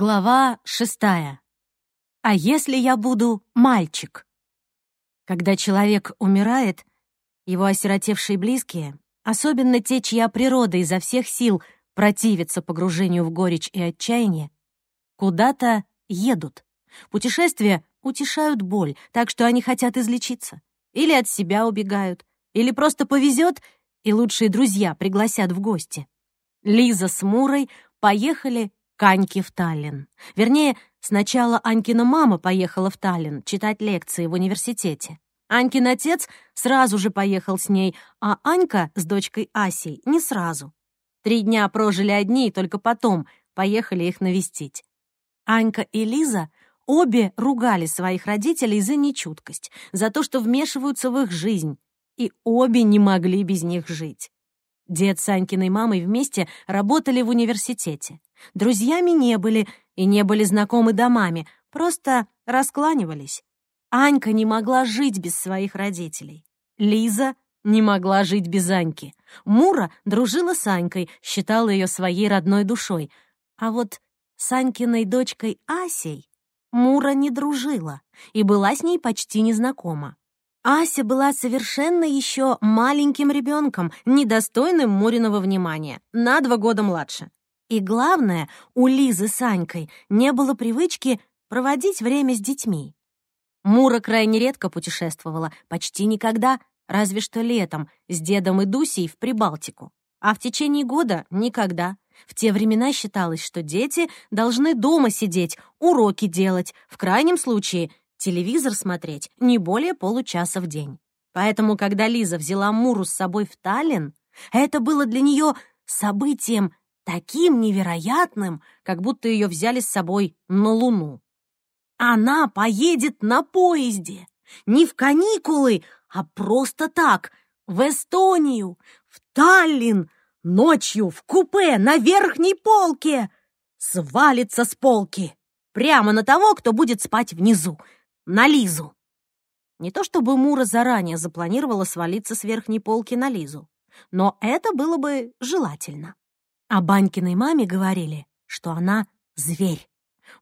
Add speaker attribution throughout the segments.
Speaker 1: Глава шестая. А если я буду мальчик? Когда человек умирает, его осиротевшие близкие, особенно те, чья природа изо всех сил противится погружению в горечь и отчаяние, куда-то едут. Путешествия утешают боль, так что они хотят излечиться. Или от себя убегают, или просто повезет, и лучшие друзья пригласят в гости. Лиза с Мурой поехали к Аньке в Таллин. Вернее, сначала Анькина мама поехала в Таллин читать лекции в университете. Анькин отец сразу же поехал с ней, а Анька с дочкой Асей не сразу. Три дня прожили одни, и только потом поехали их навестить. Анька и Лиза обе ругали своих родителей за нечуткость, за то, что вмешиваются в их жизнь, и обе не могли без них жить. Дед с Анькиной мамой вместе работали в университете. Друзьями не были и не были знакомы домами, просто раскланивались. Анька не могла жить без своих родителей. Лиза не могла жить без Аньки. Мура дружила с Анькой, считала ее своей родной душой. А вот с Анькиной дочкой Асей Мура не дружила и была с ней почти незнакома. Ася была совершенно еще маленьким ребенком, недостойным Муриного внимания, на два года младше. И главное, у Лизы с Анькой не было привычки проводить время с детьми. Мура крайне редко путешествовала, почти никогда, разве что летом, с дедом и Дусей в Прибалтику. А в течение года — никогда. В те времена считалось, что дети должны дома сидеть, уроки делать, в крайнем случае телевизор смотреть не более получаса в день. Поэтому, когда Лиза взяла Муру с собой в Таллин, это было для нее событием таким невероятным, как будто ее взяли с собой на Луну. Она поедет на поезде, не в каникулы, а просто так, в Эстонию, в Таллин, ночью в купе на верхней полке. Свалится с полки прямо на того, кто будет спать внизу, на Лизу. Не то чтобы Мура заранее запланировала свалиться с верхней полки на Лизу, но это было бы желательно. О Банькиной маме говорили, что она зверь.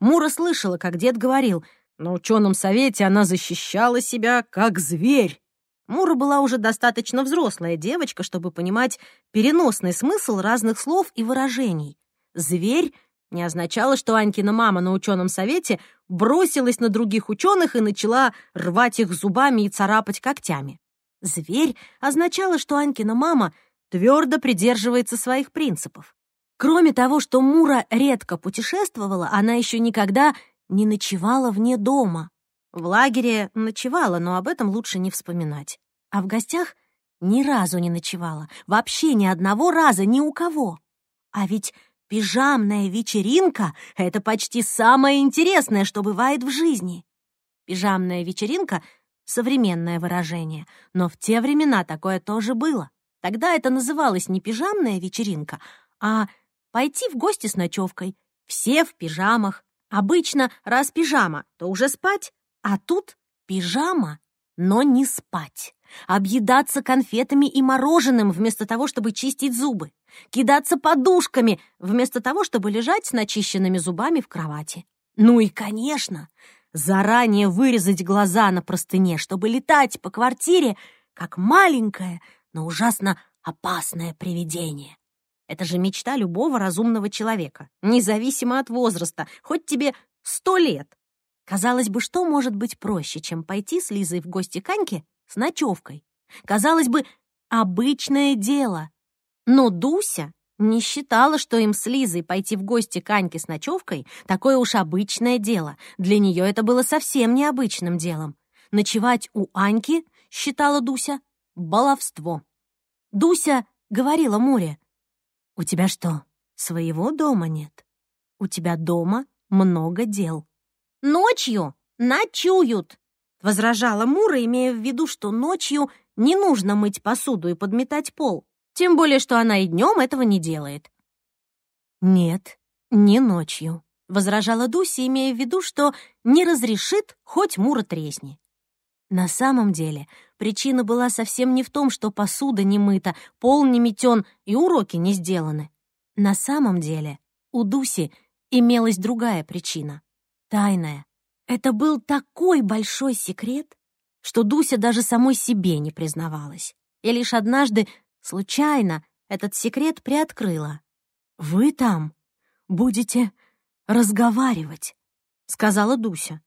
Speaker 1: Мура слышала, как дед говорил, на ученом совете она защищала себя как зверь. Мура была уже достаточно взрослая девочка, чтобы понимать переносный смысл разных слов и выражений. Зверь не означало, что Анькина мама на ученом совете бросилась на других ученых и начала рвать их зубами и царапать когтями. Зверь означало, что Анькина мама твердо придерживается своих принципов. Кроме того, что Мура редко путешествовала, она еще никогда не ночевала вне дома. В лагере ночевала, но об этом лучше не вспоминать. А в гостях ни разу не ночевала, вообще ни одного раза ни у кого. А ведь Пижамная вечеринка — это почти самое интересное, что бывает в жизни. Пижамная вечеринка — современное выражение, но в те времена такое тоже было. Тогда это называлось не пижамная вечеринка, а пойти в гости с ночевкой. Все в пижамах. Обычно, раз пижама, то уже спать, а тут пижама, но не спать объедаться конфетами и мороженым вместо того, чтобы чистить зубы, кидаться подушками вместо того, чтобы лежать с начищенными зубами в кровати. Ну и, конечно, заранее вырезать глаза на простыне, чтобы летать по квартире, как маленькое, но ужасно опасное привидение. Это же мечта любого разумного человека, независимо от возраста, хоть тебе сто лет. Казалось бы, что может быть проще, чем пойти с Лизой в гости к Аньке с ночевкой. Казалось бы, обычное дело. Но Дуся не считала, что им с Лизой пойти в гости к Аньке с ночевкой — такое уж обычное дело. Для нее это было совсем необычным делом. Ночевать у Аньки, считала Дуся, баловство. Дуся говорила Муре, «У тебя что, своего дома нет? У тебя дома много дел». «Ночью ночуют», возражала Мура, имея в виду, что ночью не нужно мыть посуду и подметать пол, тем более, что она и днем этого не делает. «Нет, не ночью», — возражала Дуся, имея в виду, что не разрешит, хоть Мура тресни. На самом деле причина была совсем не в том, что посуда не мыта, пол не метен и уроки не сделаны. На самом деле у Дуси имелась другая причина, тайная. Это был такой большой секрет, что Дуся даже самой себе не признавалась. И лишь однажды, случайно, этот секрет приоткрыла. «Вы там будете разговаривать», — сказала Дуся.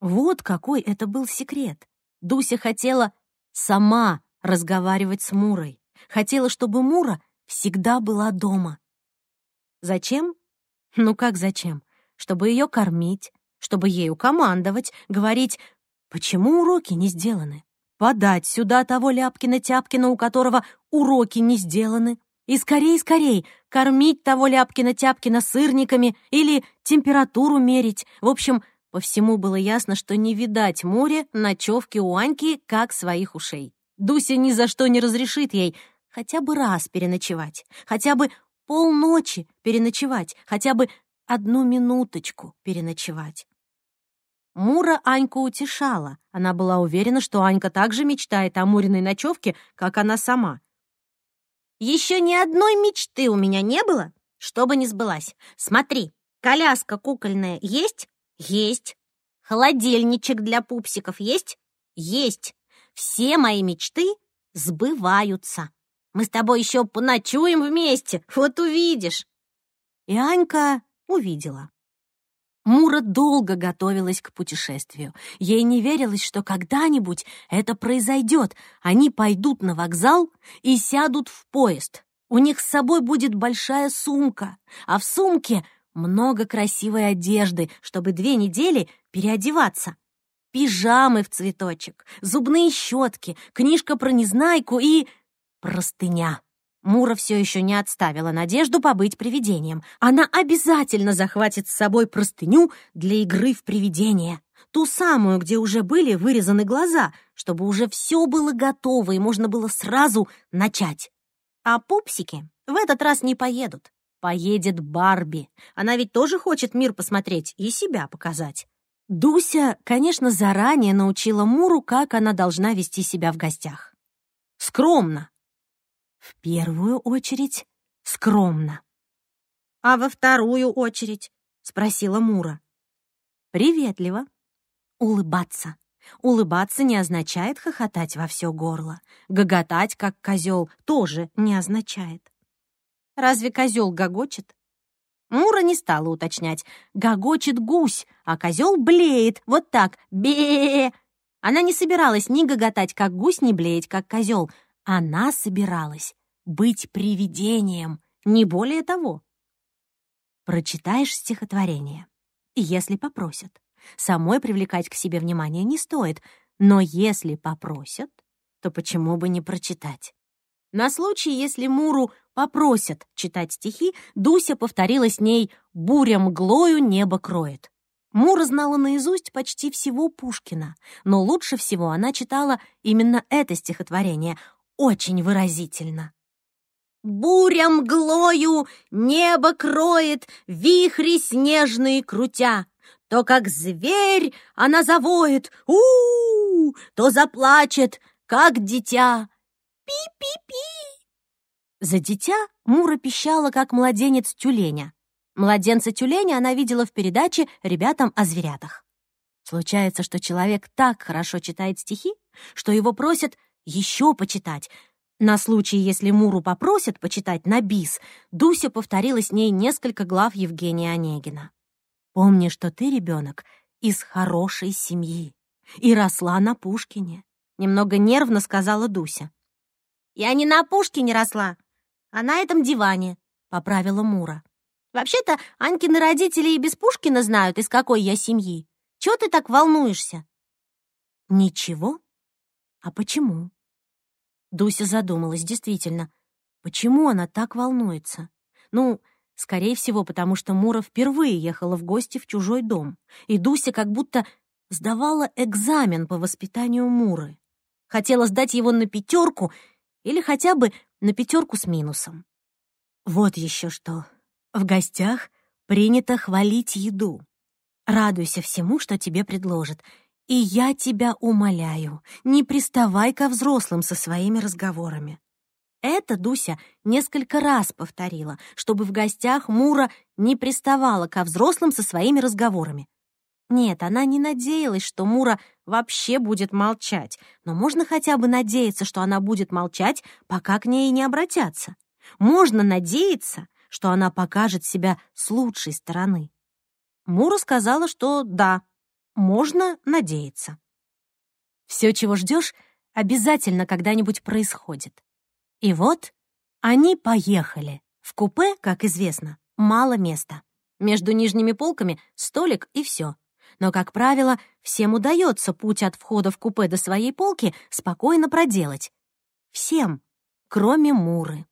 Speaker 1: Вот какой это был секрет. Дуся хотела сама разговаривать с Мурой. Хотела, чтобы Мура всегда была дома. Зачем? Ну как зачем? Чтобы ее кормить, чтобы ею командовать, говорить, почему уроки не сделаны, подать сюда того Ляпкина-Тяпкина, у которого уроки не сделаны, и скорей-скорей кормить того Ляпкина-Тяпкина сырниками или температуру мерить. В общем, по всему было ясно, что не видать море ночевки у Аньки, как своих ушей. Дуся ни за что не разрешит ей хотя бы раз переночевать, хотя бы полночи переночевать, хотя бы одну минуточку переночевать. Мура Аньку утешала. Она была уверена, что Анька также мечтает о Муриной ночевке, как она сама.
Speaker 2: «Еще ни одной мечты у меня не было, чтобы не сбылась. Смотри, коляска кукольная есть? Есть. Холодильничек для пупсиков есть? Есть. Все мои мечты сбываются. Мы с тобой еще поночуем вместе, вот увидишь».
Speaker 1: И Анька увидела. Мура долго готовилась к путешествию. Ей не верилось, что когда-нибудь это произойдет. Они пойдут на вокзал и сядут в поезд. У них с собой будет большая сумка, а в сумке много красивой одежды, чтобы две недели переодеваться. Пижамы в цветочек, зубные щетки, книжка про Незнайку и... простыня. Мура все еще не отставила надежду побыть привидением. Она обязательно захватит с собой простыню для игры в привидение. Ту самую, где уже были вырезаны глаза, чтобы уже все было готово и можно было сразу начать. А пупсики в этот раз не поедут. Поедет Барби. Она ведь тоже хочет мир посмотреть и себя показать. Дуся, конечно, заранее научила Муру, как она должна вести себя в гостях. Скромно, в первую очередь скромно.
Speaker 2: «А во вторую очередь?» — спросила Мура.
Speaker 1: «Приветливо. Улыбаться. Улыбаться не означает хохотать во все горло. Гоготать, как козел, тоже не означает. Разве козел гогочет? Мура не стала уточнять. Гогочет гусь, а козел блеет. Вот так. бе Она не собиралась ни гоготать, как гусь, ни блеять, как козел. Она собиралась быть привидением, не более того. Прочитаешь стихотворение, если попросят. Самой привлекать к себе внимание не стоит, но если попросят, то почему бы не прочитать? На случай, если Муру попросят читать стихи, Дуся повторила с ней «Буря мглою небо кроет». Мура знала наизусть почти всего Пушкина, но лучше всего она читала именно это стихотворение, очень выразительно.
Speaker 2: Буря мглою небо кроет, вихри снежные крутя. То, как зверь, она завоет, у, -у, -у то заплачет, как дитя. Пи-пи-пи.
Speaker 1: За дитя Мура пищала, как младенец тюленя. Младенца тюленя она видела в передаче «Ребятам о зверятах». Случается, что человек так хорошо читает стихи, что его просят еще почитать. На случай, если Муру попросят почитать на бис, Дуся повторила с ней несколько глав Евгения Онегина. «Помни, что ты, ребенок, из хорошей семьи и росла на Пушкине», — немного нервно сказала Дуся.
Speaker 2: «Я не на Пушкине росла, а на этом диване», — поправила Мура. «Вообще-то Анькины родители и без Пушкина знают, из какой я семьи. Чего ты так волнуешься?»
Speaker 1: «Ничего. А почему?» Дуся задумалась, действительно. Почему она так волнуется? Ну, скорее всего, потому что Мура впервые ехала в гости в чужой дом, и Дуся как будто сдавала экзамен по воспитанию Муры. Хотела сдать его на пятерку или хотя бы на пятерку с минусом. Вот еще что. В гостях принято хвалить еду. Радуйся всему, что тебе предложат, и я тебя умоляю, не приставай ко взрослым со своими разговорами. Это Дуся несколько раз повторила, чтобы в гостях Мура не приставала ко взрослым со своими разговорами. Нет, она не надеялась, что Мура вообще будет молчать, но можно хотя бы надеяться, что она будет молчать, пока к ней не обратятся. Можно надеяться, что она покажет себя с лучшей стороны. Мура сказала, что да, можно надеяться. Все, чего ждешь, обязательно когда-нибудь происходит. И вот они поехали. В купе, как известно, мало места. Между нижними полками столик и все. Но, как правило, всем удается путь от входа в купе до своей полки спокойно проделать. Всем, кроме Муры.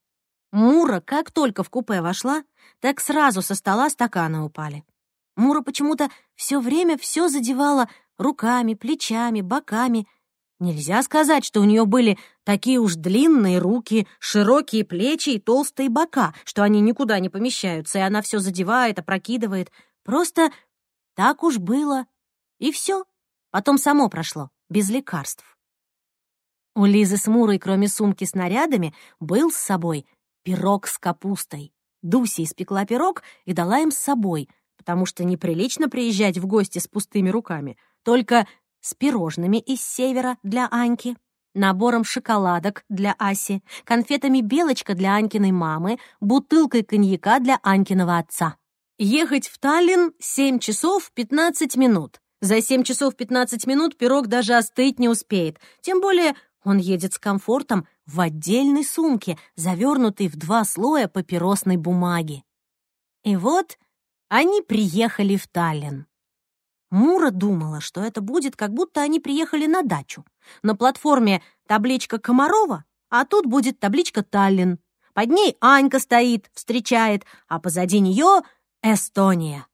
Speaker 1: Мура, как только в купе вошла, так сразу со стола стаканы упали. Мура почему-то все время все задевала руками, плечами, боками — Нельзя сказать, что у нее были такие уж длинные руки, широкие плечи и толстые бока, что они никуда не помещаются, и она все задевает, опрокидывает. Просто так уж было. И все. Потом само прошло, без лекарств. У Лизы с Мурой, кроме сумки с нарядами, был с собой пирог с капустой. Дуся испекла пирог и дала им с собой, потому что неприлично приезжать в гости с пустыми руками. Только с пирожными из севера для Аньки, набором шоколадок для Аси, конфетами «Белочка» для Анькиной мамы, бутылкой коньяка для Анькиного отца. Ехать в Таллин 7 часов 15 минут. За 7 часов 15 минут пирог даже остыть не успеет. Тем более он едет с комфортом в отдельной сумке, завернутой в два слоя папиросной бумаги. И вот они приехали в Таллин. Мура думала, что это будет, как будто они приехали на дачу. На платформе табличка Комарова, а тут будет табличка Таллин. Под ней Анька стоит, встречает, а позади нее Эстония.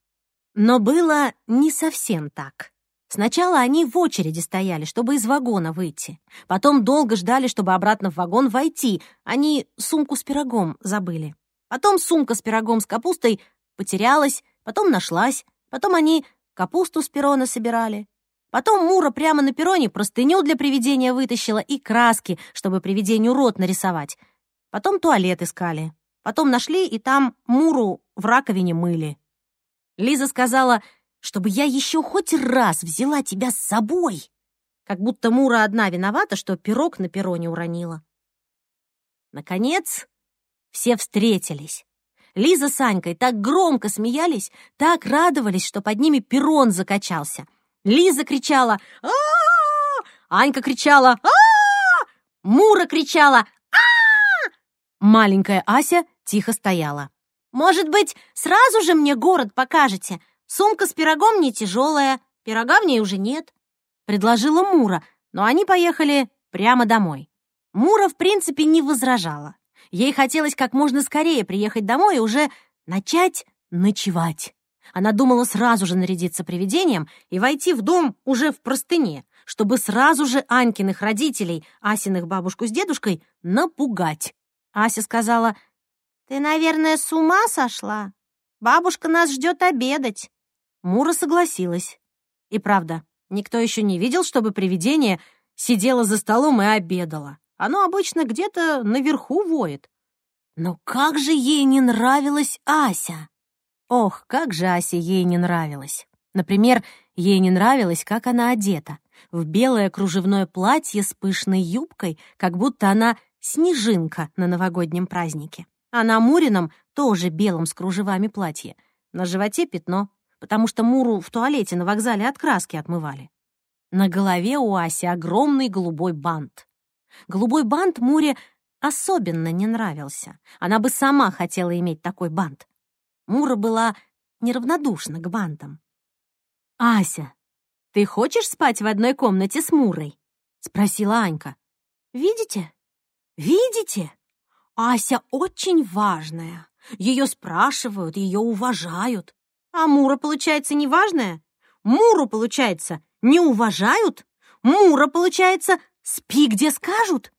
Speaker 1: Но было не совсем так. Сначала они в очереди стояли, чтобы из вагона выйти. Потом долго ждали, чтобы обратно в вагон войти. Они сумку с пирогом забыли. Потом сумка с пирогом с капустой потерялась, потом нашлась. Потом они капусту с перона собирали. Потом Мура прямо на перроне простыню для привидения вытащила и краски, чтобы привидению рот нарисовать. Потом туалет искали. Потом нашли, и там Муру в раковине мыли. Лиза сказала, чтобы я еще хоть раз взяла тебя с собой. Как будто Мура одна виновата, что пирог на перроне уронила. Наконец, все встретились. Лиза с Анькой так громко смеялись, так радовались, что под ними перрон закачался. Лиза кричала а, Анька кричала а, Мура кричала а Маленькая Ася тихо стояла. «Может быть, сразу же мне город покажете? Сумка с пирогом не тяжелая, пирога в ней уже нет», — предложила Мура, но они поехали прямо домой. Мура, в принципе, не возражала. Ей хотелось как можно скорее приехать домой и уже начать ночевать. Она думала сразу же нарядиться привидением и войти в дом уже в простыне, чтобы сразу же Анькиных родителей, Асиных бабушку с дедушкой, напугать. Ася сказала, «Ты, наверное, с ума сошла? Бабушка нас ждет обедать». Мура согласилась. И правда, никто еще не видел, чтобы привидение сидело за столом и обедало. Оно обычно где-то наверху воет. Но как же ей не нравилась Ася? Ох, как же Ася ей не нравилась. Например, ей не нравилось, как она одета. В белое кружевное платье с пышной юбкой, как будто она снежинка на новогоднем празднике. А на Мурином тоже белом с кружевами платье. На животе пятно, потому что Муру в туалете на вокзале от краски отмывали. На голове у Аси огромный голубой бант. Голубой бант Муре особенно не нравился. Она бы сама хотела иметь такой бант. Мура была неравнодушна к бантам. «Ася, ты хочешь спать в одной комнате с Мурой?» — спросила Анька. «Видите? Видите? Ася очень важная. Ее спрашивают, ее уважают. А Мура, получается, неважная? Муру, получается, не уважают? Мура, получается, Спи, где скажут!»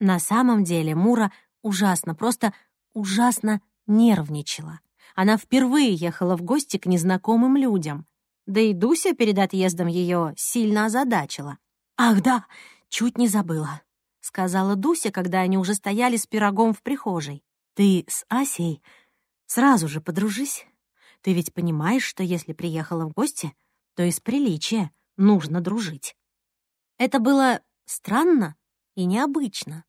Speaker 1: На самом деле Мура ужасно, просто ужасно нервничала. Она впервые ехала в гости к незнакомым людям. Да и Дуся перед отъездом ее сильно озадачила. «Ах да, чуть не забыла. — сказала Дуся, когда они уже стояли с пирогом в прихожей. «Ты с Асей сразу же подружись. Ты ведь понимаешь, что если приехала в гости, то из приличия нужно дружить». Это было странно и необычно.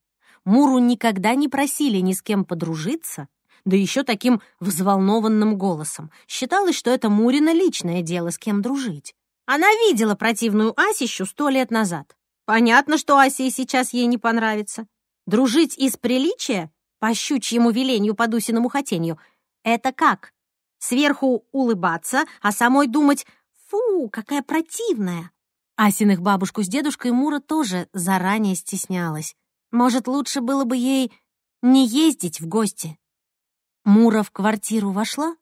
Speaker 1: Муру никогда не просили ни с кем подружиться, да еще таким взволнованным голосом. Считалось, что это Мурина личное дело, с кем дружить. Она видела противную Асищу сто лет назад. Понятно, что Асе сейчас ей не понравится. Дружить из приличия, по щучьему велению, по Дусиному хотению, это как? Сверху улыбаться, а самой думать «фу, какая противная». Асиных бабушку с дедушкой Мура тоже заранее стеснялась. Может, лучше было бы ей не ездить в гости. Мура в квартиру вошла,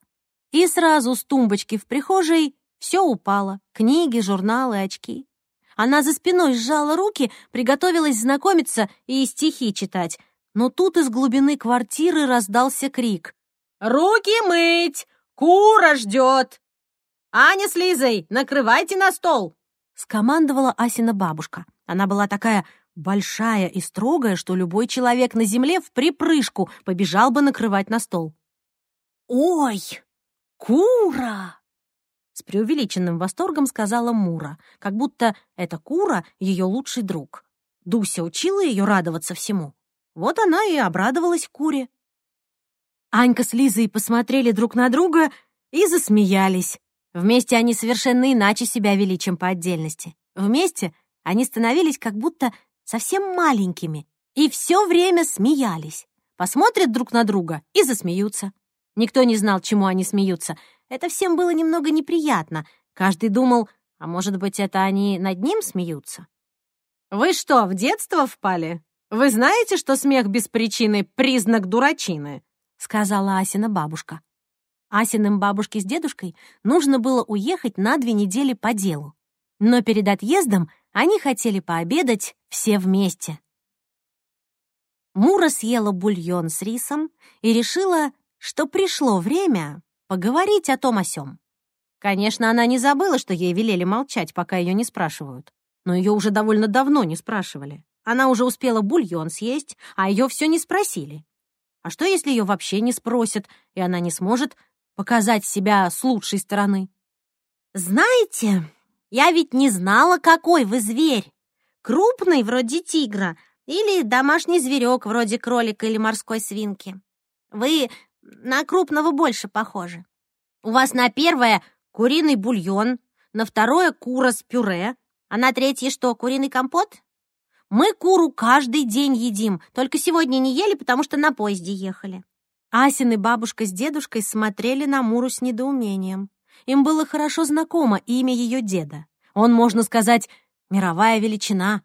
Speaker 1: и сразу с тумбочки в прихожей все упало — книги, журналы, очки. Она за спиной сжала руки, приготовилась знакомиться и стихи читать. Но тут из глубины квартиры раздался крик. «Руки мыть! Кура ждет!» «Аня с Лизой, накрывайте на стол!» — скомандовала Асина бабушка. Она была такая большая и строгая, что любой человек на земле в припрыжку побежал бы накрывать на стол. «Ой, кура!» С преувеличенным восторгом сказала Мура, как будто эта кура — ее лучший друг. Дуся учила ее радоваться всему. Вот она и обрадовалась куре. Анька с Лизой посмотрели друг на друга и засмеялись. Вместе они совершенно иначе себя вели, чем по отдельности. Вместе они становились как будто совсем маленькими, и все время смеялись. Посмотрят друг на друга и засмеются. Никто не знал, чему они смеются. Это всем было немного неприятно. Каждый думал, а может быть, это они над ним смеются? «Вы что, в детство впали? Вы знаете, что смех без причины — признак дурачины?» — сказала Асина бабушка. Асиным бабушке с дедушкой нужно было уехать на две недели по делу. Но перед отъездом они хотели пообедать все вместе. Мура съела бульон с рисом и решила, что пришло время поговорить о том о сём. Конечно, она не забыла, что ей велели молчать, пока ее не спрашивают. Но ее уже довольно давно не спрашивали. Она уже успела бульон съесть, а ее все не спросили. А что, если ее вообще не спросят, и она не сможет показать себя с лучшей стороны? «Знаете, я ведь не знала, какой вы зверь. Крупный, вроде тигра, или домашний зверек, вроде кролика или морской свинки. Вы на крупного больше похожи. У вас на первое куриный бульон, на второе кура с пюре, а на третье что, куриный компот? Мы куру каждый день едим, только сегодня не ели, потому что на поезде ехали. Асин и бабушка с дедушкой смотрели на Муру с недоумением. Им было хорошо знакомо имя ее деда. Он, можно сказать, мировая величина.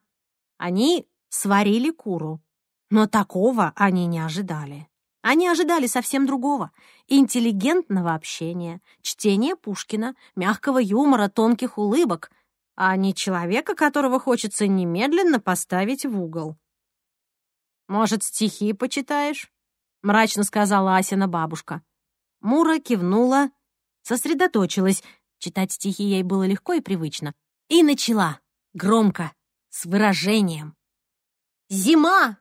Speaker 1: Они сварили куру, но такого они не ожидали. Они ожидали совсем другого — интеллигентного общения, чтения Пушкина, мягкого юмора, тонких улыбок, а не человека, которого хочется немедленно поставить в угол. «Может, стихи почитаешь?» — мрачно сказала Асина бабушка. Мура кивнула, сосредоточилась. Читать стихи ей было легко и привычно. И начала, громко, с выражением. «Зима!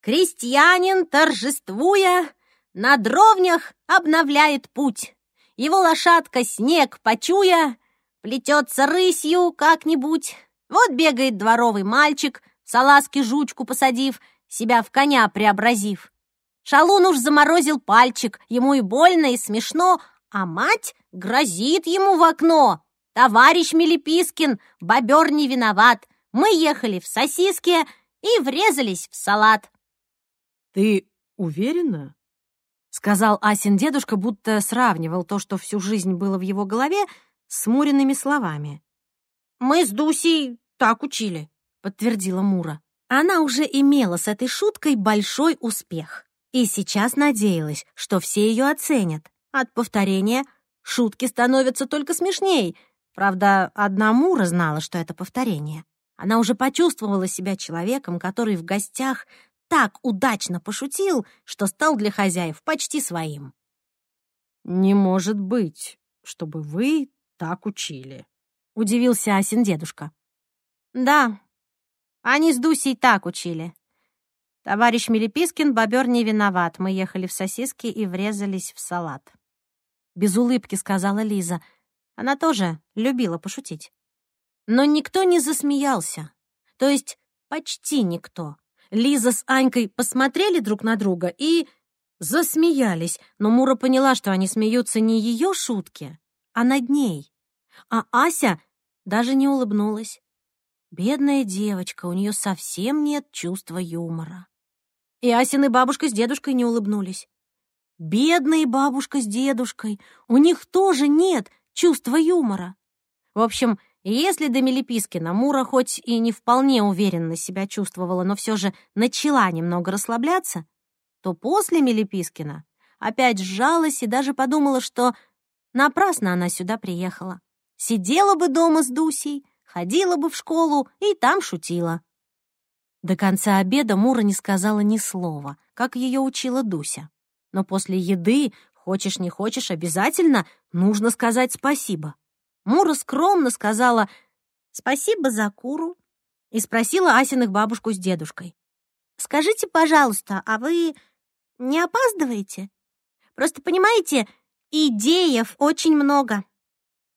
Speaker 1: Крестьянин, торжествуя, на дровнях обновляет путь. Его лошадка, снег почуя, плетется рысью как-нибудь. Вот бегает дворовый мальчик, салазки жучку посадив, себя в коня преобразив. Шалун уж заморозил пальчик, ему и больно, и смешно, а мать грозит ему в окно. «Товарищ Мелипискин, бобер не виноват. Мы ехали в сосиске и врезались в салат».
Speaker 3: «Ты уверена?»
Speaker 1: — сказал Асин дедушка, будто сравнивал то, что всю жизнь было в его голове, с Муриными словами.
Speaker 2: «Мы с Дусей так учили», —
Speaker 1: подтвердила Мура. Она уже имела с этой шуткой большой успех и сейчас надеялась, что все ее оценят. От повторения шутки становятся только смешней. Правда, одна Мура знала, что это повторение. Она уже почувствовала себя человеком, который в гостях так удачно пошутил, что стал для хозяев почти своим.
Speaker 3: «Не может быть, чтобы вы так учили», —
Speaker 1: удивился Асин дедушка.
Speaker 2: «Да, они с Дусей так учили. Товарищ Мелипискин, бобер не виноват. Мы ехали в сосиски и врезались в салат.
Speaker 1: Без улыбки сказала Лиза. Она тоже любила пошутить. Но никто не засмеялся. То есть почти никто. Лиза с Анькой посмотрели друг на друга и засмеялись, но Мура поняла, что они смеются не ее шутки, а над ней. А Ася даже не улыбнулась. Бедная девочка, у нее совсем нет чувства юмора. И Асины бабушка с дедушкой не улыбнулись. Бедные бабушка с дедушкой, у них тоже нет чувства юмора. В общем, если до Мелипискина Мура хоть и не вполне уверенно себя чувствовала, но все же начала немного расслабляться, то после Мелипискина опять сжалась и даже подумала, что напрасно она сюда приехала. Сидела бы дома с Дусей, ходила бы в школу и там шутила. До конца обеда Мура не сказала ни слова, как ее учила Дуся. Но после еды, хочешь не хочешь, обязательно нужно сказать спасибо. Мура скромно сказала «Спасибо за куру» и спросила Асиных бабушку с дедушкой. «Скажите, пожалуйста, а вы не опаздываете? Просто, понимаете, идеев очень много».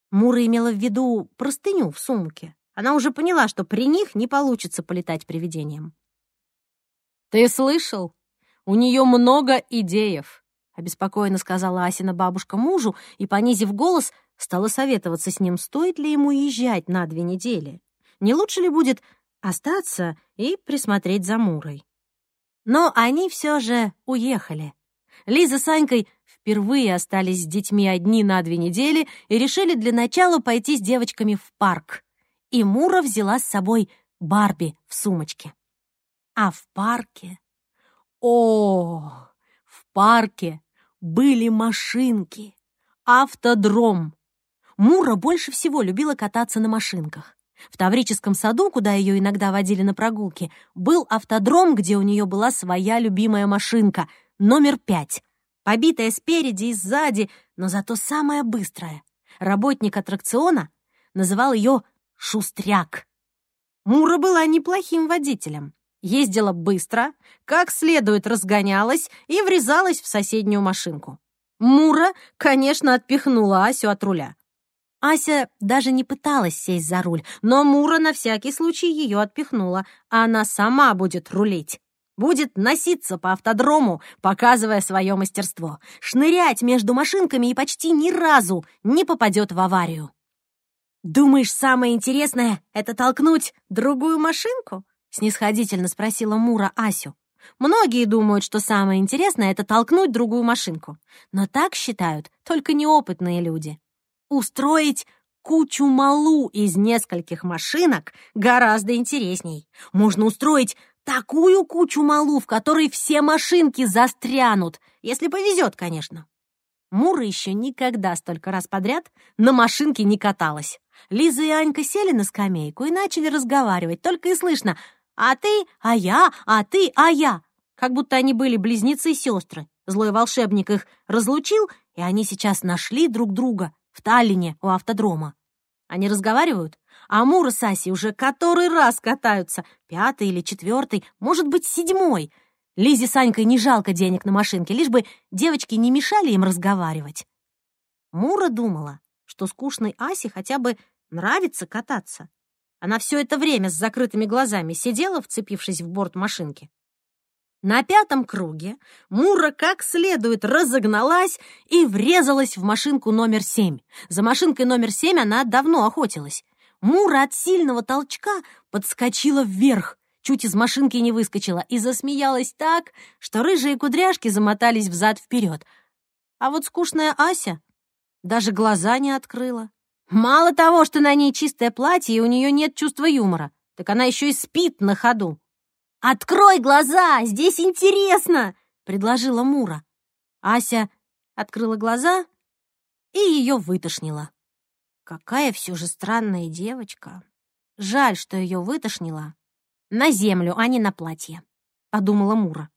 Speaker 1: Мура имела в виду простыню в сумке. Она уже поняла, что при них не получится полетать привидением.
Speaker 3: «Ты слышал? У нее много идеев», — обеспокоенно сказала Асина бабушка мужу и, понизив голос, стала советоваться с ним, стоит ли ему езжать на две недели. Не лучше ли будет остаться и присмотреть за Мурой? Но они все же уехали. Лиза с Анькой впервые остались с детьми одни на две недели и решили для начала пойти с девочками в парк и Мура взяла с собой Барби в сумочке. А в парке... О, в парке были машинки, автодром. Мура больше всего любила кататься на машинках. В Таврическом саду, куда ее иногда водили на прогулки, был автодром, где у нее была своя любимая машинка, номер пять, побитая спереди и сзади, но зато самая быстрая. Работник аттракциона называл ее шустряк. Мура была неплохим водителем. Ездила быстро, как следует разгонялась и врезалась в соседнюю машинку. Мура, конечно, отпихнула Асю от руля. Ася даже не пыталась сесть за руль, но Мура на всякий случай ее отпихнула, а она сама будет рулить. Будет носиться по автодрому, показывая свое мастерство, шнырять между машинками и почти ни разу не попадет в аварию. «Думаешь, самое интересное — это толкнуть другую машинку?» — снисходительно спросила Мура Асю. «Многие думают, что самое интересное — это толкнуть другую машинку. Но так считают только неопытные люди. Устроить кучу малу из нескольких машинок гораздо интересней. Можно устроить такую кучу малу, в которой все машинки застрянут, если повезет, конечно. Мура еще никогда столько раз подряд на машинке не каталась. Лиза и Анька сели на скамейку и начали разговаривать, только и слышно «А ты, а я, а ты, а я», как будто они были близнецы и сестры. Злой волшебник их разлучил, и они сейчас нашли друг друга в Таллине у автодрома. Они разговаривают, а Мура с Асей уже который раз катаются, пятый или четвертый, может быть, седьмой. Лизе с Анькой не жалко денег на машинке, лишь бы девочки не мешали им разговаривать. Мура думала, что скучной Асе хотя бы нравится кататься. Она все это время с закрытыми глазами сидела, вцепившись в борт машинки. На пятом круге Мура как следует разогналась и врезалась в машинку номер семь. За машинкой номер семь она давно охотилась. Мура от сильного толчка подскочила вверх, чуть из машинки не выскочила и засмеялась так, что рыжие кудряшки замотались взад-вперед. А вот скучная Ася даже глаза не открыла. Мало того, что на ней чистое платье и у нее нет чувства юмора, так она еще и спит на ходу. «Открой глаза! Здесь интересно!» — предложила Мура. Ася открыла глаза и ее вытошнило. Какая все же странная девочка. Жаль, что ее вытошнило на землю, а не на платье, — подумала Мура.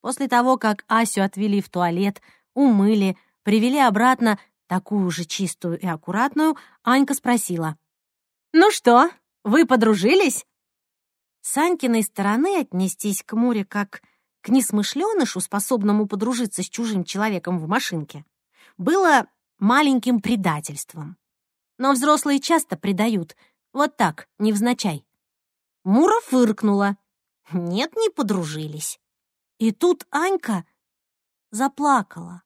Speaker 3: После того, как Асю отвели в туалет, умыли, привели обратно такую же чистую и аккуратную, Анька спросила. «Ну что, вы подружились?»
Speaker 1: С Анькиной стороны отнестись к Муре как к несмышленышу, способному подружиться с чужим человеком в машинке, было маленьким предательством. Но взрослые часто предают, вот так, невзначай. Мура фыркнула. Нет, не подружились. И тут Анька заплакала.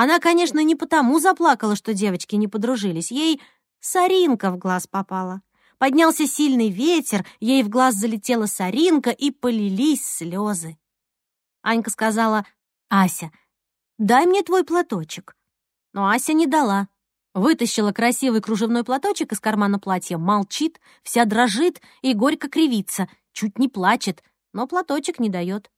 Speaker 1: Она, конечно, не потому заплакала, что девочки не подружились. Ей соринка в глаз попала. Поднялся сильный ветер, ей в глаз залетела соринка, и полились слезы. Анька сказала, «Ася, дай мне твой платочек». Но Ася не дала. Вытащила красивый кружевной платочек из кармана платья, молчит, вся дрожит и горько кривится, чуть не плачет, но платочек не дает.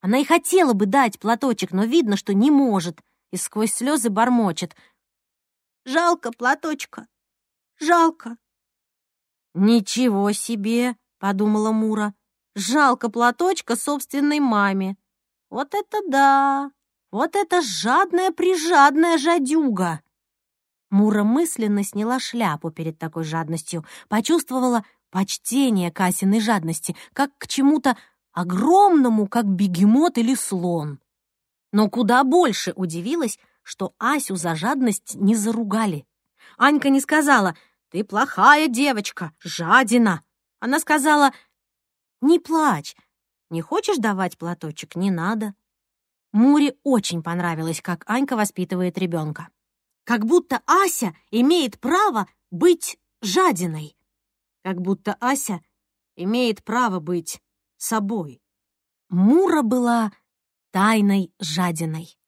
Speaker 1: Она и хотела бы дать платочек, но видно, что не может, и сквозь слезы бормочет. «Жалко платочка, жалко». «Ничего себе!» — подумала Мура. «Жалко платочка собственной маме. Вот это да! Вот это жадная-прижадная жадюга!» Мура мысленно сняла шляпу перед такой жадностью, почувствовала почтение Касиной жадности, как к чему-то огромному, как бегемот или слон. Но куда больше удивилась, что Асю за жадность не заругали. Анька не сказала «Ты плохая девочка, жадина». Она сказала «Не плачь, не хочешь давать платочек, не надо». Муре очень понравилось, как Анька воспитывает ребенка. Как будто Ася имеет право быть жадиной. Как будто Ася имеет право быть собой. Мура была тайной жадиной,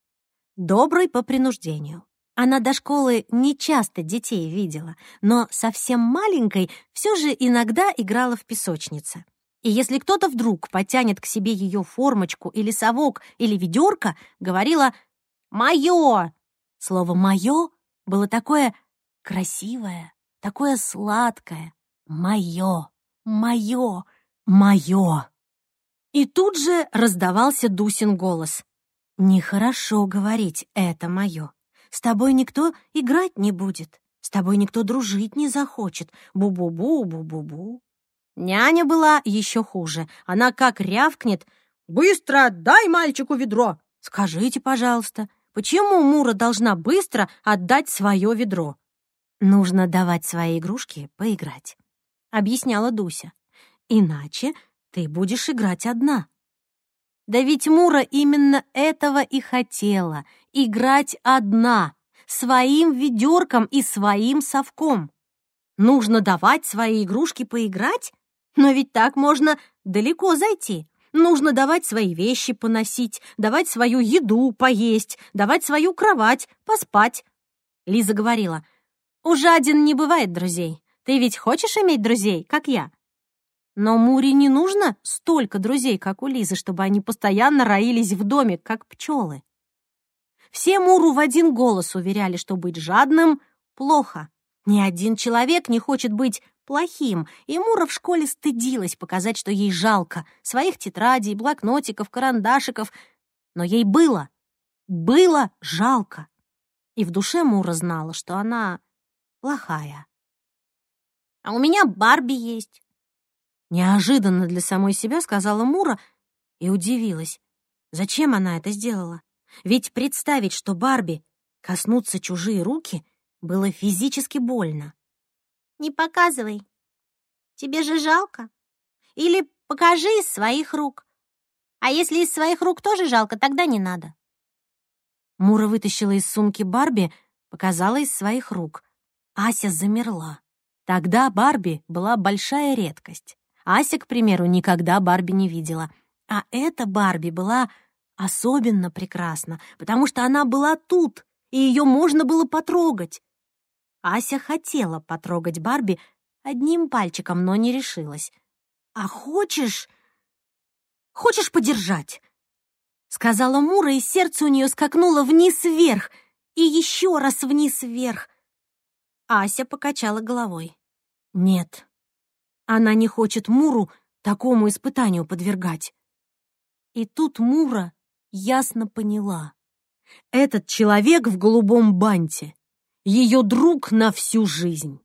Speaker 1: доброй по принуждению. Она до школы не часто детей видела, но совсем маленькой все же иногда играла в песочнице. И если кто-то вдруг потянет к себе ее формочку или совок или ведерко, говорила «Мое!». Слово «мое» было такое красивое, такое сладкое. «Мое! Мое! Мое!» И тут же раздавался Дусин голос. «Нехорошо говорить «это мое». С тобой никто играть не будет, с тобой никто дружить не захочет. Бу-бу-бу, бу-бу-бу». Няня была еще хуже. Она как рявкнет. «Быстро отдай мальчику ведро!» «Скажите, пожалуйста, почему Мура должна быстро отдать свое ведро?» «Нужно давать свои игрушки поиграть», — объясняла Дуся. «Иначе ты будешь играть одна». Да ведь Мура именно этого и хотела — играть одна, своим ведерком и своим совком. Нужно давать свои игрушки поиграть? Но ведь так можно далеко зайти. Нужно давать свои вещи поносить, давать свою еду поесть, давать свою кровать поспать. Лиза говорила, «У жадин не бывает друзей. Ты ведь хочешь иметь друзей, как я?» Но Муре не нужно столько друзей, как у Лизы, чтобы они постоянно роились в доме, как пчелы. Все Муру в один голос уверяли, что быть жадным — плохо. Ни один человек не хочет быть плохим, и Мура в школе стыдилась показать, что ей жалко своих тетрадей, блокнотиков, карандашиков. Но ей было, было жалко. И в душе Мура знала, что она плохая. «А у меня Барби есть», Неожиданно для самой себя сказала Мура и удивилась. Зачем она это сделала? Ведь представить, что Барби коснутся чужие руки, было физически больно.
Speaker 2: «Не показывай. Тебе же жалко. Или покажи из своих рук. А если из своих рук тоже жалко, тогда не надо».
Speaker 1: Мура вытащила из сумки Барби, показала из своих рук. Ася замерла. Тогда Барби была большая редкость. Ася, к примеру, никогда Барби не видела. А эта Барби была особенно прекрасна, потому что она была тут, и ее можно было потрогать. Ася хотела потрогать Барби одним пальчиком, но не решилась. «А хочешь... хочешь подержать?» Сказала Мура, и сердце у нее скакнуло вниз-вверх, и еще раз вниз-вверх. Ася покачала головой. «Нет, она не хочет Муру такому испытанию подвергать. И тут Мура ясно поняла. Этот человек в голубом банте — ее друг на всю жизнь.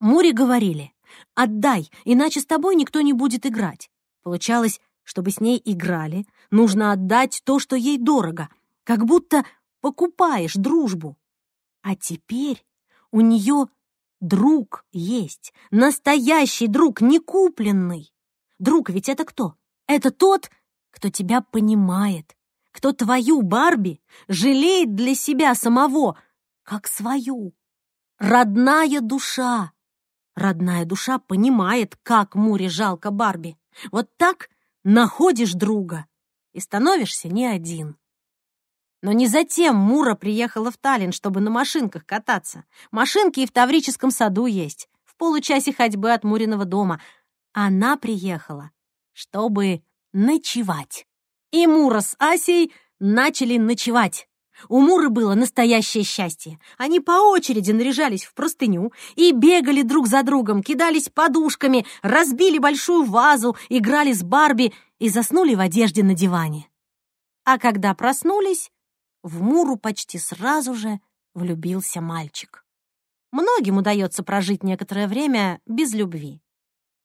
Speaker 1: Муре говорили, Отдай, иначе с тобой никто не будет играть. Получалось, чтобы с ней играли, нужно отдать то, что ей дорого, как будто покупаешь дружбу. А теперь у нее друг есть, настоящий друг, не купленный. Друг ведь это кто? Это тот, кто тебя понимает, кто твою Барби жалеет для себя самого, как свою. Родная душа. Родная душа понимает, как Муре жалко Барби. Вот так находишь друга и становишься не один. Но не затем Мура приехала в Таллин, чтобы на машинках кататься. Машинки и в Таврическом саду есть, в получасе ходьбы от Муриного дома. Она приехала, чтобы ночевать. И Мура с Асей начали ночевать. У Муры было настоящее счастье. Они по очереди наряжались в простыню и бегали друг за другом, кидались подушками, разбили большую вазу, играли с Барби и заснули в одежде на диване. А когда проснулись, в Муру почти сразу же влюбился мальчик. Многим удается прожить некоторое время без любви.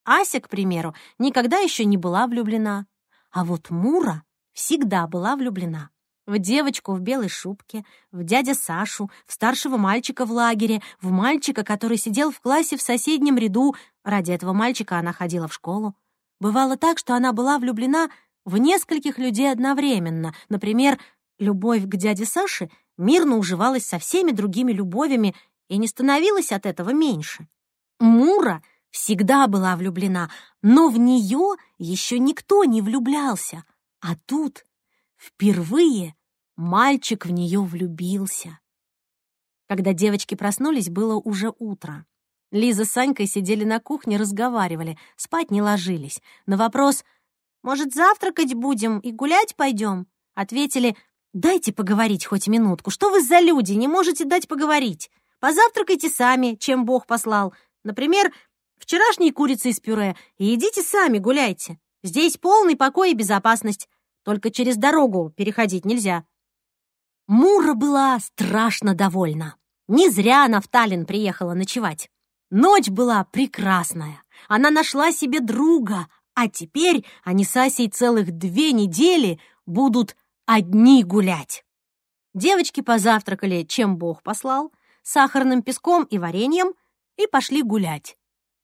Speaker 1: Ася, к примеру, никогда еще не была влюблена, а вот Мура всегда была влюблена. В девочку в белой шубке, в дядя Сашу, в старшего мальчика в лагере, в мальчика, который сидел в классе в соседнем ряду. Ради этого мальчика она ходила в школу. Бывало так, что она была влюблена в нескольких людей одновременно. Например, любовь к дяде Саше мирно уживалась со всеми другими любовями и не становилась от этого меньше. Мура всегда была влюблена, но в нее еще никто не влюблялся. А тут Впервые мальчик в нее влюбился. Когда девочки проснулись, было уже утро. Лиза с Санькой сидели на кухне, разговаривали, спать не ложились. На вопрос «Может, завтракать будем и гулять пойдем?» ответили «Дайте поговорить хоть минутку. Что вы за люди, не можете дать поговорить? Позавтракайте сами, чем Бог послал. Например, вчерашней курицей с пюре, и идите сами гуляйте. Здесь полный покой и безопасность. Только через дорогу переходить нельзя». Мура была страшно довольна. Не зря она в Таллин приехала ночевать. Ночь была прекрасная. Она нашла себе друга, а теперь они с Асей целых две недели будут одни гулять. Девочки позавтракали, чем Бог послал, сахарным песком и вареньем, и пошли гулять.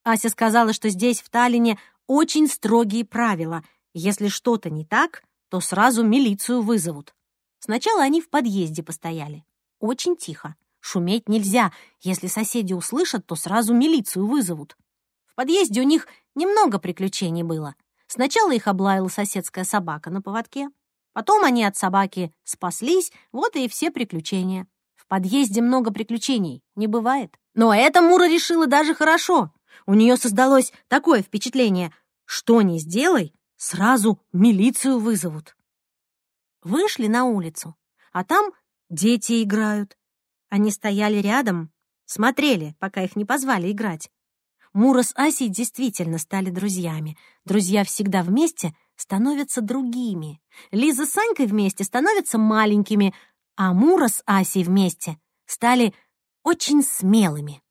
Speaker 1: Ася сказала, что здесь, в Таллине, очень строгие правила. Если что-то не так, то сразу милицию вызовут. Сначала они в подъезде постояли. Очень тихо. Шуметь нельзя. Если соседи услышат, то сразу милицию вызовут. В подъезде у них немного приключений было. Сначала их облаяла соседская собака на поводке. Потом они от собаки спаслись, вот и все приключения. В подъезде много приключений, не бывает. Но это Мура решила даже хорошо. У нее создалось такое впечатление, что не сделай, Сразу милицию вызовут. Вышли на улицу, а там дети играют. Они стояли рядом, смотрели, пока их не позвали играть. Мура с Асей действительно стали друзьями. Друзья всегда вместе становятся другими. Лиза с Санькой вместе становятся маленькими, а Мура с Асей вместе стали очень смелыми.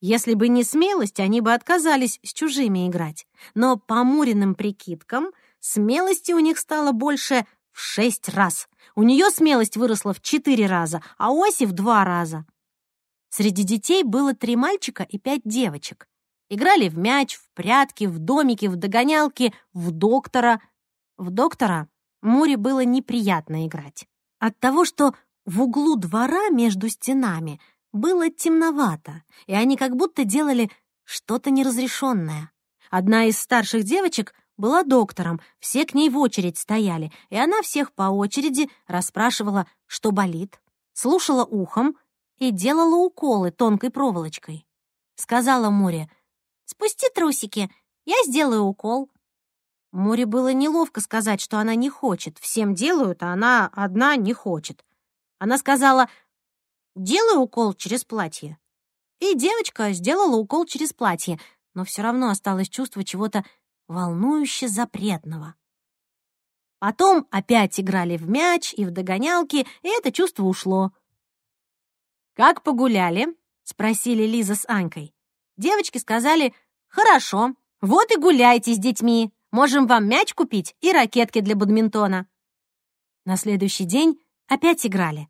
Speaker 1: Если бы не смелость, они бы отказались с чужими играть. Но по Муриным прикидкам смелости у них стало больше в шесть раз. У нее смелость выросла в четыре раза, а у Оси в два раза. Среди детей было три мальчика и пять девочек. Играли в мяч, в прятки, в домики, в догонялки, в доктора. В доктора Муре было неприятно играть. От того, что в углу двора между стенами — было темновато, и они как будто делали что-то неразрешенное. Одна из старших девочек была доктором, все к ней в очередь стояли, и она всех по очереди расспрашивала, что болит, слушала ухом и делала уколы тонкой проволочкой. Сказала Море, «Спусти трусики, я сделаю укол». Море было неловко сказать, что она не хочет. Всем делают, а она одна не хочет. Она сказала, Делаю укол через платье. И девочка сделала укол через платье, но все равно осталось чувство чего-то волнующе запретного. Потом опять играли в мяч и в догонялки, и это чувство ушло. «Как погуляли?» — спросили Лиза с Анькой. Девочки сказали
Speaker 2: Хорошо, вот и гуляйте с детьми. Можем вам мяч купить и ракетки для бадминтона».
Speaker 1: На следующий день опять играли.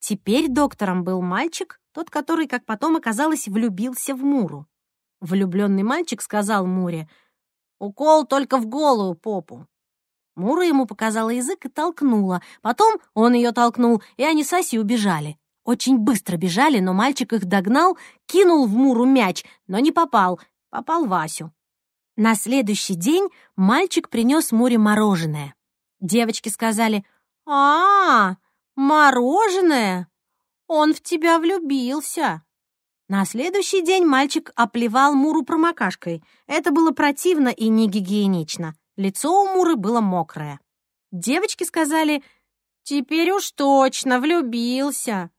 Speaker 1: Теперь доктором был мальчик, тот, который, как потом оказалось, влюбился в Муру. Влюбленный мальчик сказал Муре, «Укол только в голую попу». Мура ему показала язык и толкнула. Потом он ее толкнул, и они с Асей убежали. Очень быстро бежали, но мальчик их догнал, кинул в Муру мяч, но не попал, попал Васю. На следующий день мальчик принес Муре мороженое. Девочки сказали, «А, мороженое! Он в тебя влюбился!» На следующий день мальчик оплевал Муру промокашкой. Это было противно и не гигиенично. Лицо у Муры было мокрое. Девочки сказали, «Теперь уж точно влюбился!»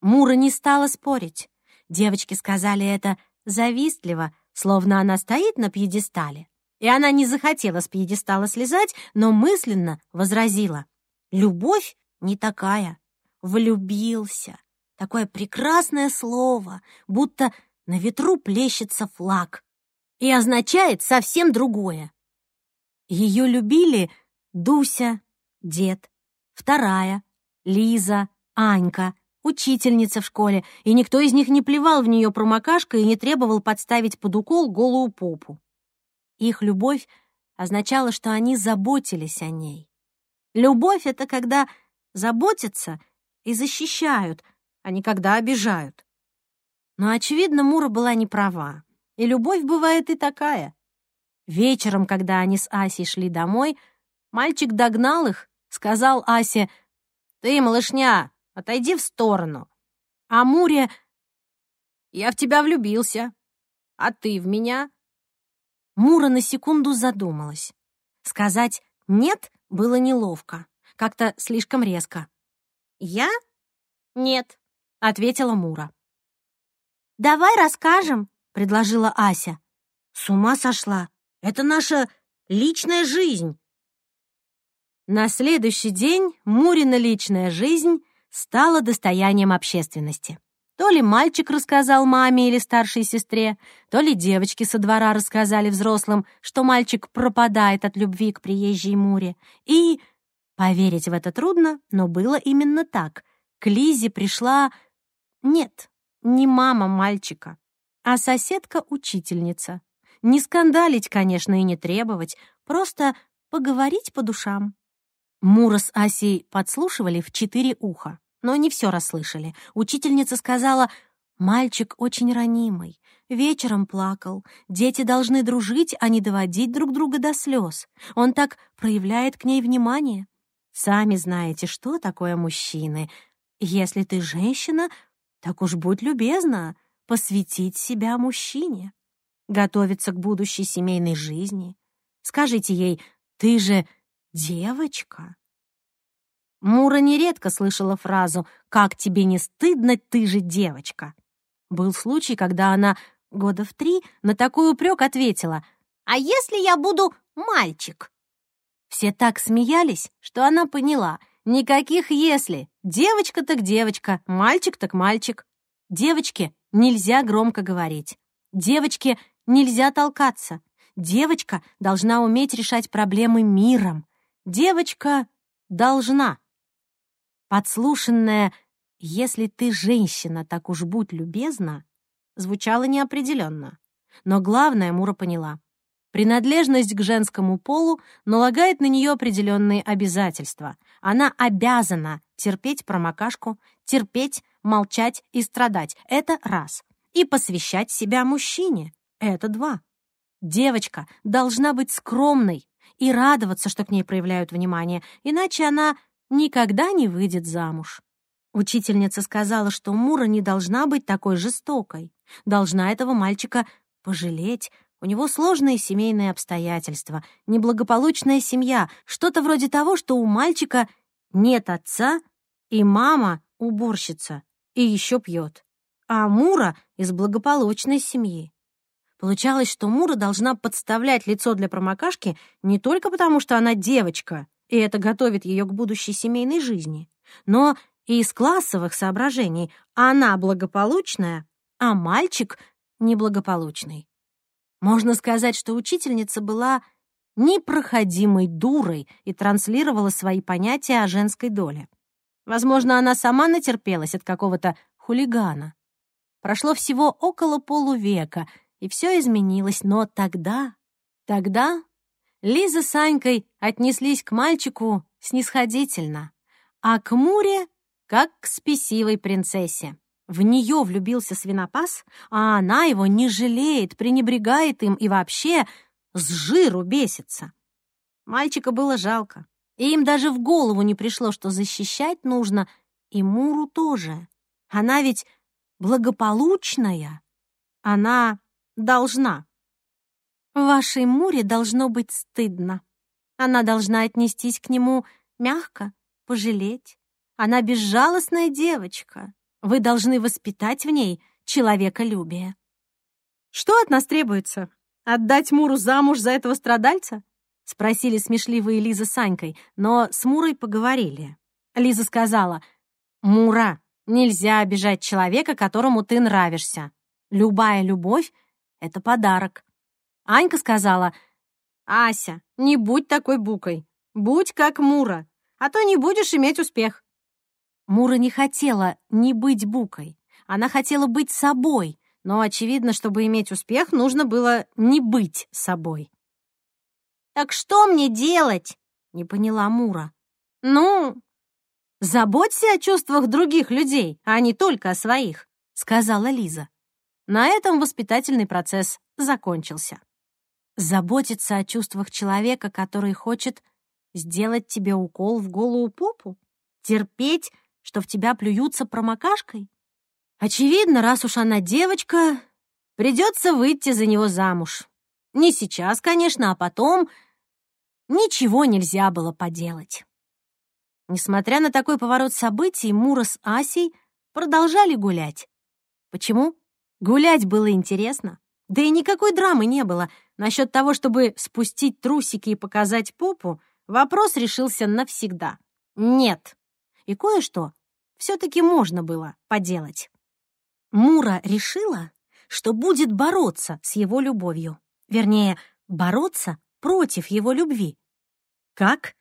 Speaker 1: Мура не стала спорить. Девочки сказали это завистливо, словно она стоит на пьедестале. И она не захотела с пьедестала слезать, но мысленно возразила. Любовь не такая. Влюбился. Такое прекрасное слово, будто на ветру плещется флаг. И означает совсем другое. Ее любили Дуся, дед, вторая, Лиза, Анька — учительница в школе, и никто из них не плевал в нее промокашкой и не требовал подставить под укол голую попу. Их любовь означала, что они заботились о ней. Любовь — это когда заботятся и защищают, а не когда обижают. Но, очевидно, Мура была не права, и любовь бывает и такая. Вечером, когда они с Асей шли домой, мальчик догнал их, сказал Асе, «Ты, малышня, Отойди в сторону. А Муре... Я в тебя влюбился. А ты в меня?» Мура на секунду задумалась. Сказать «нет» было неловко, как-то слишком резко.
Speaker 2: «Я? Нет», —
Speaker 1: ответила Мура.
Speaker 2: «Давай расскажем», —
Speaker 1: предложила Ася. «С ума сошла! Это наша личная жизнь!» На следующий день Мурина личная жизнь стало достоянием общественности. То ли мальчик рассказал маме или старшей сестре, то ли девочки со двора рассказали взрослым, что мальчик пропадает от любви к приезжей Муре. И, поверить в это трудно, но было именно так. К Лизе пришла... Нет, не мама мальчика, а соседка-учительница. Не скандалить, конечно, и не требовать, просто поговорить по душам. Мура с Асей подслушивали в четыре уха но не все расслышали. Учительница сказала, «Мальчик очень ранимый, вечером плакал. Дети должны дружить, а не доводить друг друга до слез. Он так проявляет к ней внимание. Сами знаете, что такое мужчины. Если ты женщина, так уж будь любезна, посвятить себя мужчине, готовиться к будущей семейной жизни. Скажите ей, ты же девочка. Мура нередко слышала фразу «Как тебе не стыдно, ты же девочка!». Был случай, когда она года в три на такой упрек ответила «А если я буду мальчик?» Все так смеялись, что она поняла «Никаких «если». Девочка так девочка, мальчик так мальчик. Девочке нельзя громко говорить. Девочке нельзя толкаться. Девочка должна уметь решать проблемы миром. Девочка должна. Подслушанное «Если ты женщина, так уж будь любезна» звучало неопределенно. Но главное Мура поняла. Принадлежность к женскому полу налагает на нее определенные обязательства. Она обязана терпеть промокашку, терпеть, молчать и страдать. Это раз. И посвящать себя мужчине. Это два. Девочка должна быть скромной и радоваться, что к ней проявляют внимание, иначе она никогда не выйдет замуж. Учительница сказала, что Мура не должна быть такой жестокой, должна этого мальчика пожалеть. У него сложные семейные обстоятельства, неблагополучная семья, что-то вроде того, что у мальчика нет отца, и мама — уборщица, и еще пьет. А Мура из благополучной семьи. Получалось, что Мура должна подставлять лицо для промокашки не только потому, что она девочка, и это готовит ее к будущей семейной жизни. Но и из классовых соображений она благополучная, а мальчик неблагополучный.
Speaker 3: Можно сказать, что учительница была непроходимой дурой и транслировала свои понятия о женской доле. Возможно, она сама натерпелась от какого-то хулигана. Прошло всего около полувека, и все изменилось, но тогда, тогда Лиза с Анькой отнеслись к мальчику снисходительно, а к Муре — как к спесивой принцессе. В нее влюбился свинопас, а она его не жалеет, пренебрегает им и вообще с жиру бесится. Мальчика было жалко, и им даже в голову не пришло, что защищать нужно и Муру тоже. Она ведь благополучная. Она должна. Вашей Муре должно быть стыдно. Она должна отнестись к нему мягко, пожалеть. Она безжалостная девочка. Вы должны воспитать в ней человеколюбие. Что от нас требуется? Отдать Муру замуж за этого страдальца? Спросили смешливые Лиза с Анькой, но с Мурой поговорили. Лиза сказала, «Мура, нельзя обижать человека, которому ты нравишься. Любая любовь — это подарок. Анька сказала, «Ася, не будь такой букой. Будь как Мура, а то не будешь иметь успех». Мура не хотела не быть букой. Она хотела быть собой, но, очевидно, чтобы иметь успех, нужно было не быть собой.
Speaker 2: «Так что мне делать?» — не поняла Мура.
Speaker 3: «Ну, заботься о чувствах других людей, а не только о своих», — сказала Лиза. На этом воспитательный процесс закончился. Заботиться о чувствах человека, который хочет сделать тебе укол в голую попу? Терпеть, что в тебя плюются промокашкой? Очевидно, раз уж она девочка, придется выйти за него замуж. Не сейчас, конечно, а потом ничего нельзя было поделать. Несмотря на такой поворот событий, Мура с Асей продолжали гулять. Почему? Гулять было интересно. Да и никакой драмы не было — Насчет того, чтобы спустить трусики и показать попу, вопрос решился навсегда. Нет. И кое-что все-таки можно было поделать. Мура решила, что будет бороться с его любовью. Вернее, бороться против его любви. Как?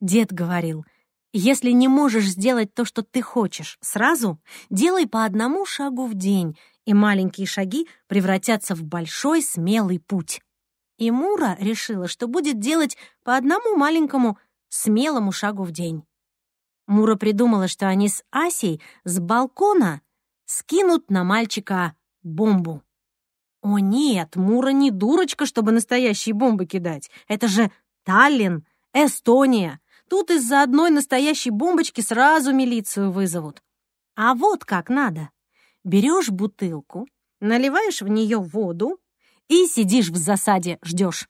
Speaker 3: Дед говорил, если не можешь сделать то, что ты хочешь, сразу делай по одному шагу в день и маленькие шаги превратятся в большой смелый путь. И Мура решила, что будет делать по одному маленькому смелому шагу в день. Мура придумала, что они с Асей с балкона скинут на мальчика бомбу. О нет, Мура не дурочка, чтобы настоящие бомбы кидать. Это же Таллин, Эстония. Тут из-за одной настоящей бомбочки сразу милицию вызовут. А вот как надо берешь бутылку, наливаешь в нее воду и сидишь в засаде, ждешь.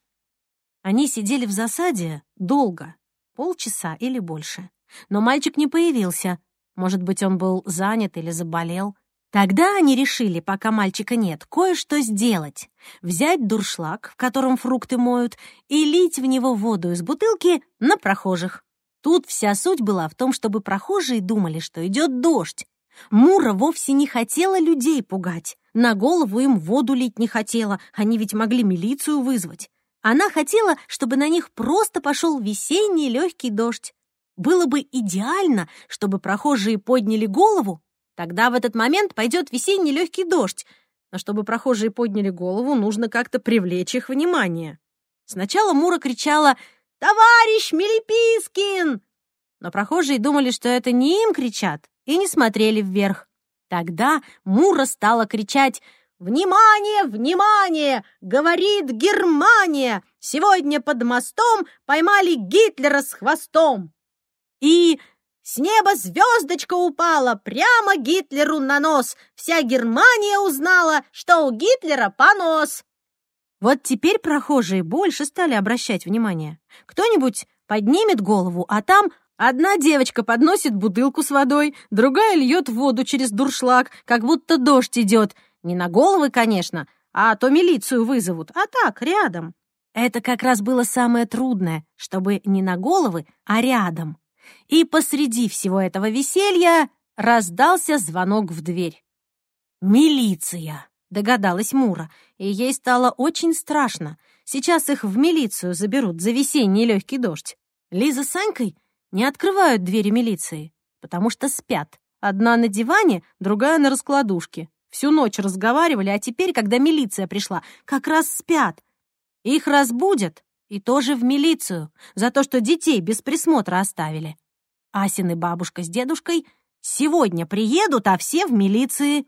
Speaker 3: Они сидели в засаде долго, полчаса или больше. Но мальчик не появился. Может быть, он был занят или заболел. Тогда они решили, пока мальчика нет, кое-что сделать. Взять дуршлаг, в котором фрукты моют, и лить в него воду из бутылки на прохожих. Тут вся суть была в том, чтобы прохожие думали, что идет дождь, Мура вовсе не хотела людей пугать. На голову им воду лить не хотела, они ведь могли милицию вызвать. Она хотела, чтобы на них просто пошел весенний легкий дождь. Было бы идеально, чтобы прохожие подняли голову, тогда в этот момент пойдет весенний легкий дождь. Но чтобы прохожие подняли голову, нужно как-то привлечь их внимание. Сначала Мура кричала «Товарищ Мелипискин!» Но прохожие думали, что это не им кричат, и не смотрели вверх. Тогда Мура стала кричать «Внимание, внимание! Говорит Германия! Сегодня под мостом поймали Гитлера с хвостом!» И с неба звездочка упала прямо Гитлеру на нос. Вся Германия узнала, что у Гитлера понос. Вот теперь прохожие больше стали обращать внимание. Кто-нибудь поднимет голову, а там Одна девочка подносит бутылку с водой, другая льет воду через дуршлаг, как будто дождь идет. Не на головы, конечно, а то милицию вызовут, а так, рядом. Это как раз было самое трудное, чтобы не на головы, а рядом. И посреди всего этого веселья раздался звонок в дверь. Милиция.
Speaker 1: догадалась Мура, и ей стало очень страшно. Сейчас их в милицию заберут за весенний легкий дождь. Лиза с Санькой не открывают двери милиции, потому что спят. Одна на диване, другая на раскладушке. Всю ночь разговаривали, а теперь, когда милиция пришла, как раз спят. Их разбудят, и тоже в милицию, за то, что детей без присмотра оставили. Асины бабушка с дедушкой сегодня приедут, а все в милиции.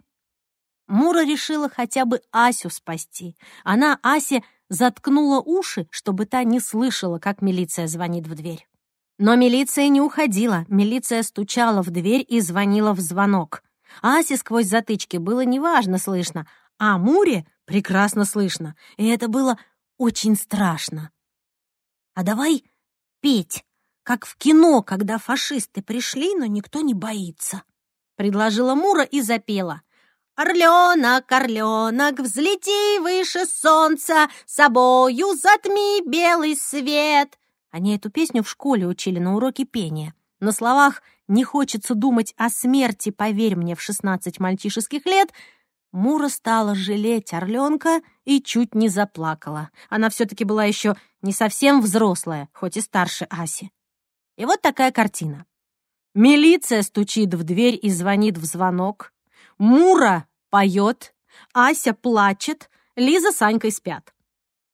Speaker 1: Мура решила хотя бы Асю спасти. Она Асе заткнула уши, чтобы та не слышала, как милиция звонит в дверь. Но милиция не уходила, милиция стучала в дверь и звонила в звонок. Асе сквозь затычки было неважно слышно, а Муре прекрасно слышно, и это было очень страшно. «А давай петь, как в кино, когда фашисты пришли, но никто не боится», — предложила Мура и запела. «Орленок, орленок, взлети выше солнца, собою затми белый свет». Они эту песню в школе учили на уроке пения. На словах «не хочется думать о смерти, поверь мне, в шестнадцать мальчишеских лет» Мура стала жалеть орленка и чуть не заплакала. Она все-таки была еще не совсем взрослая, хоть и старше Аси. И вот такая картина. Милиция стучит в дверь и звонит в звонок. Мура поет, Ася плачет, Лиза с Анькой спят.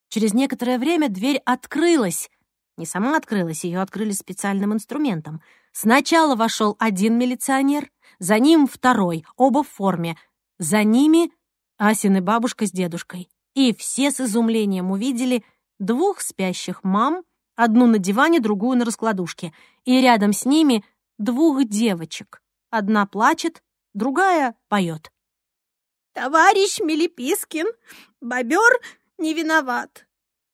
Speaker 1: Через некоторое время дверь открылась. Не сама открылась, ее открыли специальным инструментом. Сначала вошел один милиционер, за ним второй, оба в форме. За ними Асины бабушка с дедушкой. И все с изумлением увидели двух спящих мам, одну на диване, другую на раскладушке, и рядом с ними двух девочек. Одна плачет, другая поет.
Speaker 2: «Товарищ Мелипискин, бобер не виноват».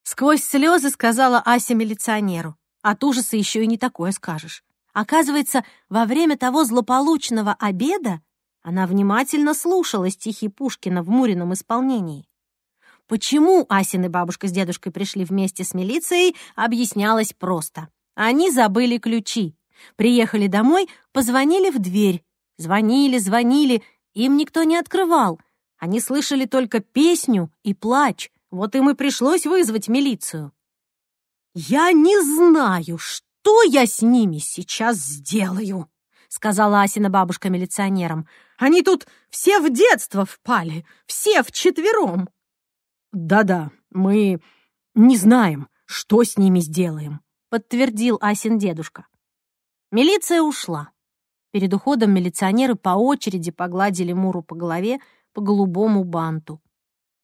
Speaker 1: Сквозь слезы сказала Ася милиционеру. От ужаса еще и не такое скажешь. Оказывается, во время того злополучного обеда она внимательно слушала стихи Пушкина в Мурином исполнении. Почему Асины бабушка с дедушкой пришли вместе с милицией, объяснялось просто. Они забыли ключи. Приехали домой, позвонили в дверь. Звонили, звонили, им никто не открывал. Они слышали только песню и плач. Вот им и пришлось вызвать милицию. «Я не знаю, что я с ними сейчас сделаю?» — сказала Асина бабушка милиционерам. «Они тут все в детство впали, все вчетвером». «Да-да, мы не знаем, что с ними сделаем», — подтвердил Асин дедушка. Милиция ушла. Перед уходом милиционеры по очереди погладили Муру по голове по голубому банту.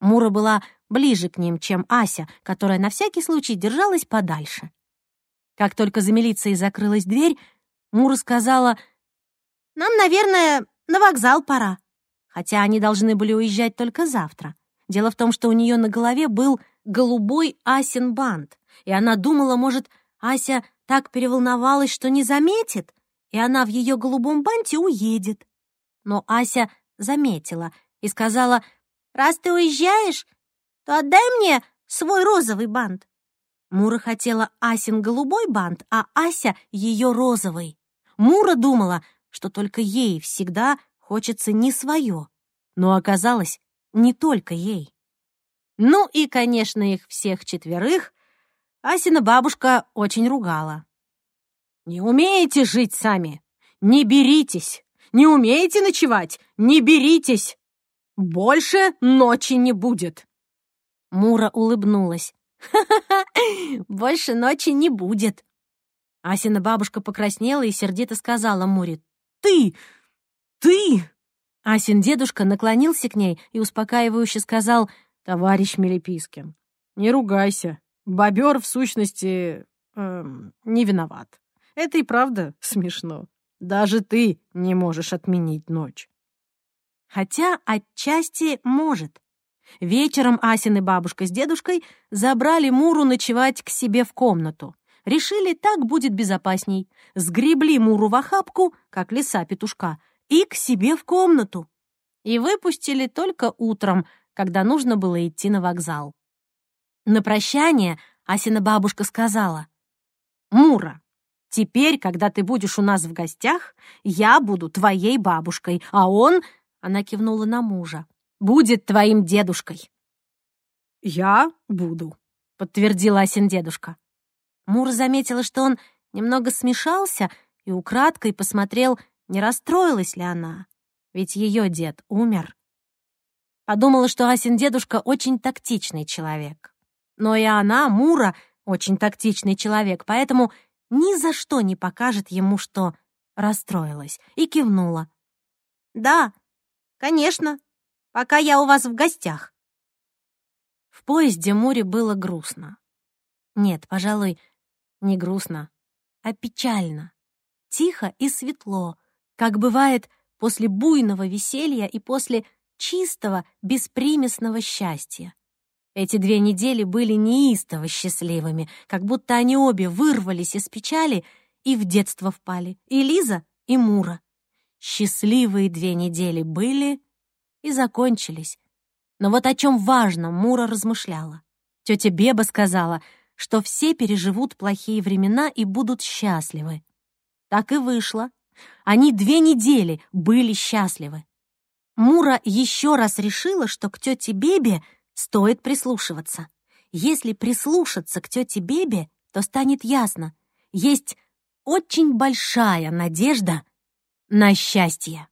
Speaker 1: Мура была ближе к ним, чем Ася, которая на всякий случай держалась подальше. Как только за милицией закрылась дверь, Мура сказала, «Нам, наверное, на вокзал пора». Хотя они должны были уезжать только завтра. Дело в том, что у нее на голове был голубой Асин бант, и она думала, может, Ася так переволновалась, что не заметит, и она в ее голубом банте уедет. Но Ася заметила и сказала, «Раз ты уезжаешь, отдай мне свой розовый бант». Мура хотела Асин голубой бант, а Ася — ее розовый. Мура думала, что только ей всегда хочется не свое, но оказалось, не только ей. Ну и, конечно, их всех четверых Асина бабушка очень ругала. «Не умеете жить сами? Не беритесь! Не умеете ночевать? Не беритесь! Больше ночи не будет!» Мура улыбнулась. «Ха-ха-ха! Больше ночи не будет!» Асина бабушка покраснела и сердито сказала Муре. «Ты! Ты!» Асин дедушка наклонился к ней и успокаивающе сказал, «Товарищ Мелепискин, не ругайся. Бобер, в сущности, эм, не виноват. Это и правда смешно. Даже ты не можешь отменить ночь». Хотя отчасти может. Вечером Асины бабушка с дедушкой забрали Муру ночевать к себе в комнату. Решили, так будет безопасней. Сгребли Муру в охапку, как лиса петушка, и к себе в комнату. И выпустили только утром, когда нужно было идти на вокзал. На прощание Асина бабушка сказала, «Мура, теперь, когда ты будешь у нас в гостях, я буду твоей бабушкой, а он...» Она кивнула на мужа
Speaker 3: будет твоим дедушкой».
Speaker 1: «Я буду», — подтвердил Асин дедушка.
Speaker 3: Мура заметила, что он немного смешался и украдкой посмотрел, не расстроилась ли она, ведь ее дед умер. Подумала, что Асин дедушка очень тактичный человек. Но и она, Мура, очень тактичный человек, поэтому ни за что не покажет ему, что расстроилась, и кивнула.
Speaker 2: «Да, конечно, пока я у вас в гостях».
Speaker 3: В поезде Муре было грустно. Нет, пожалуй, не грустно, а печально. Тихо и светло, как бывает после буйного веселья и после чистого, беспримесного счастья. Эти две недели были неистово счастливыми, как будто они обе вырвались из печали и в детство впали, и Лиза, и Мура. Счастливые две недели были и закончились. Но вот о чем важно Мура размышляла. Тетя Беба сказала, что все переживут плохие времена и будут счастливы. Так и вышло. Они две недели были счастливы. Мура еще раз решила, что к тете Бебе стоит прислушиваться. Если прислушаться к тете Бебе, то станет ясно. Есть очень большая надежда на счастье.